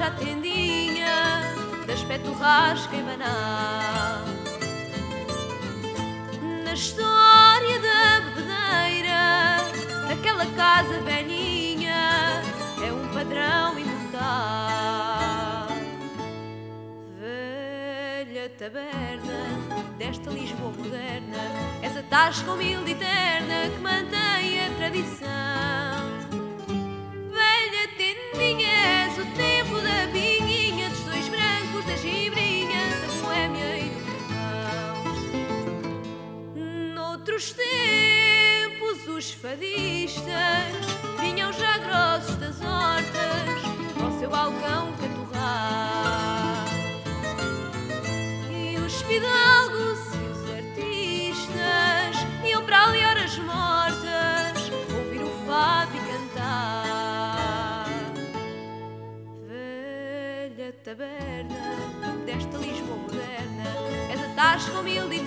loja tendinha, de aspecto rasca e banal. Na história da bebedeira, daquela casa velhinha, é um padrão imortal. Velha taberna desta Lisboa moderna, essa tasca humilde e terna tempos, os fadistas vinham já grossos das hortas ao seu balcão caturrar. E os fidalgos e os artistas iam para ali horas mortas ouvir o fado e cantar. Velha taberna desta Lisboa moderna, és a tasca humilde e